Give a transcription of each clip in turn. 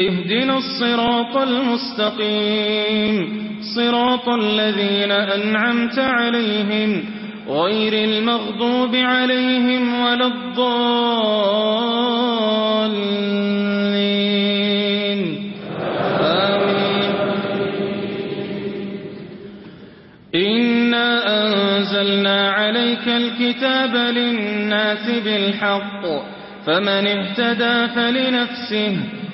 اهدنا الصراط المستقيم. صراط الذين أنعمت عليهم غير المغضوب عليهم ولا الضالين. آمين. إنا أنزلنا عليك الكتاب للناس بالحق. فمن اهتدى فلنفسه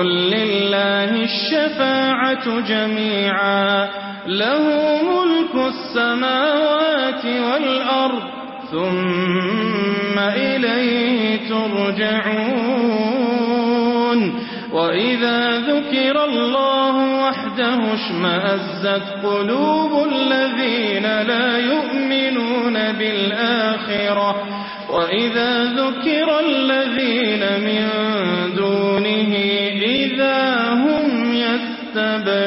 قل لله الشفاعة جميعا له ملك السماوات والأرض ثم إليه ترجعون. وإذا ذكر الله وحده شمأزت قلوب الذين لا يؤمنون بالآخرة. وإذا ذكر الذين من تب